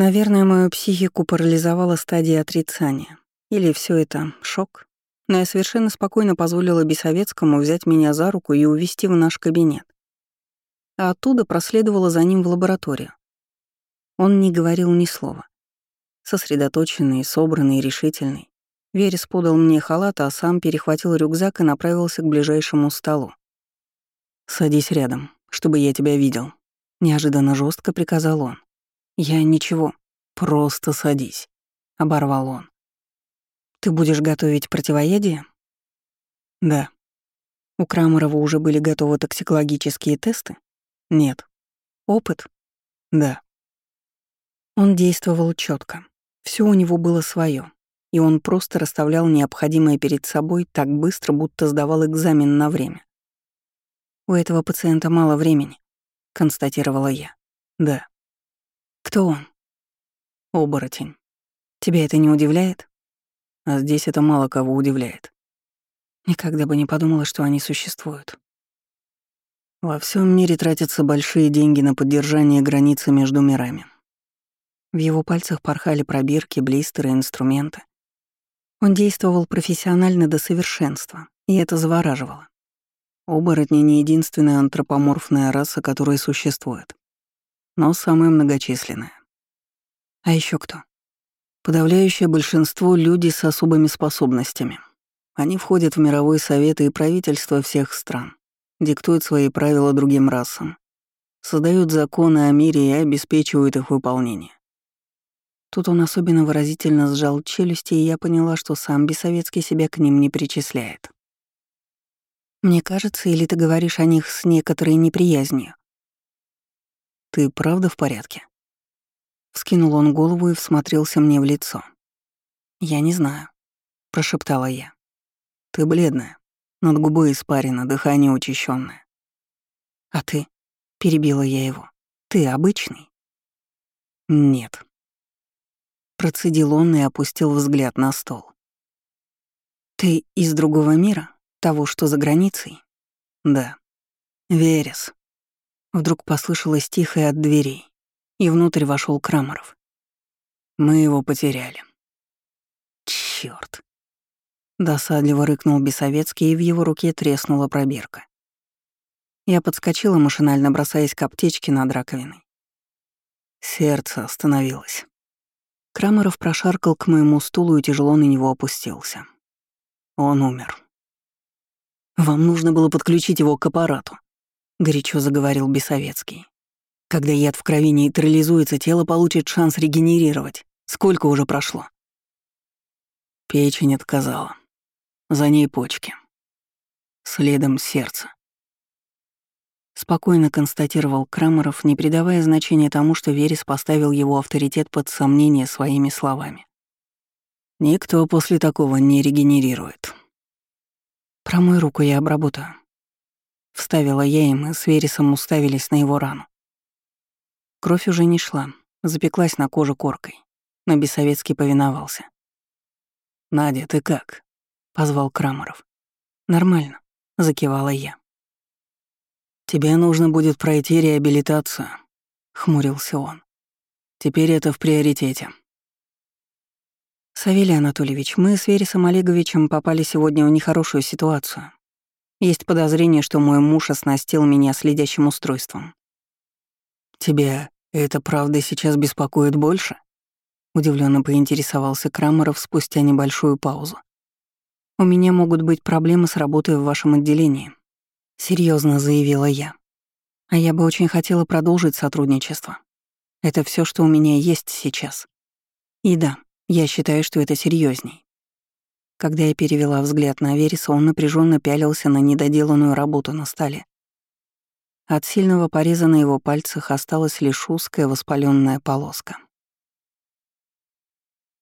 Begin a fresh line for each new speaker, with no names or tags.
Наверное, мою психику парализовала стадия отрицания. Или все это шок. Но я совершенно спокойно позволила Бесовецкому взять меня за руку и увести в наш кабинет. А оттуда проследовала за ним в лабораторию. Он не говорил ни слова. Сосредоточенный, собранный, решительный. Верес подал мне халат, а сам перехватил рюкзак и направился к ближайшему столу. «Садись рядом, чтобы я тебя видел», — неожиданно жестко приказал он. «Я ничего, просто садись», — оборвал он. «Ты будешь готовить противоядие?» «Да». У Крамарова уже были готовы токсикологические тесты? Нет. Опыт? Да. Он действовал четко. Все у него было свое, и он просто расставлял необходимое перед собой так быстро, будто сдавал экзамен на время. «У этого пациента мало времени», — констатировала я. «Да». «Кто он?» «Оборотень. Тебя это не удивляет?» «А здесь это мало кого удивляет». Никогда бы не подумала, что они существуют. Во всем мире тратятся большие деньги на поддержание границы между мирами. В его пальцах порхали пробирки, блистеры, инструменты. Он действовал профессионально до совершенства, и это завораживало. Оборотни — не единственная антропоморфная раса, которая существует, но самая многочисленная. А еще кто? Подавляющее большинство — люди с особыми способностями. Они входят в мировой совет и правительства всех стран, диктуют свои правила другим расам, создают законы о мире и обеспечивают их выполнение. Тут он особенно выразительно сжал челюсти, и я поняла, что сам Бесовецкий себя к ним не причисляет. «Мне кажется, или ты говоришь о них с некоторой неприязнью?» «Ты правда в порядке?» Вскинул он голову и всмотрелся мне в лицо. «Я не знаю», — прошептала я. «Ты бледная, над губой испарина, дыхание учащенное. «А ты?» — перебила я его. «Ты обычный?» «Нет», Процедил он и опустил взгляд на стол. «Ты из другого мира? Того, что за границей?» «Да». «Верес». Вдруг послышалось тихое от дверей, и внутрь вошел Крамаров. «Мы его потеряли». «Чёрт!» Досадливо рыкнул Бесовецкий, и в его руке треснула пробирка. Я подскочила, машинально бросаясь к аптечке над раковиной. Сердце остановилось. Крамеров прошаркал к моему стулу и тяжело на него опустился. Он умер. «Вам нужно было подключить его к аппарату», — горячо заговорил Бесовецкий. «Когда яд в крови нейтрализуется, тело получит шанс регенерировать. Сколько уже прошло?» Печень отказала. За ней почки. Следом сердце. Спокойно констатировал Крамеров, не придавая значения тому, что Верес поставил его авторитет под сомнение своими словами. «Никто после такого не регенерирует». «Промой руку, я обработаю». Вставила я, и мы с Вересом уставились на его рану. Кровь уже не шла, запеклась на коже коркой, но Бессоветский повиновался. «Надя, ты как?» — позвал Крамеров. «Нормально», — закивала я. «Тебе нужно будет пройти реабилитацию», — хмурился он. «Теперь это в приоритете». «Савелий Анатольевич, мы с Вересом Олеговичем попали сегодня в нехорошую ситуацию. Есть подозрение, что мой муж оснастил меня следящим устройством». «Тебя это правда сейчас беспокоит больше?» Удивленно поинтересовался Крамеров спустя небольшую паузу. «У меня могут быть проблемы с работой в вашем отделении серьезно заявила я. А я бы очень хотела продолжить сотрудничество. Это все, что у меня есть сейчас. И да, я считаю, что это серьезней. Когда я перевела взгляд на Вереса, он напряженно пялился на недоделанную работу на столе. От сильного пореза на его пальцах осталась лишь узкая воспаленная полоска.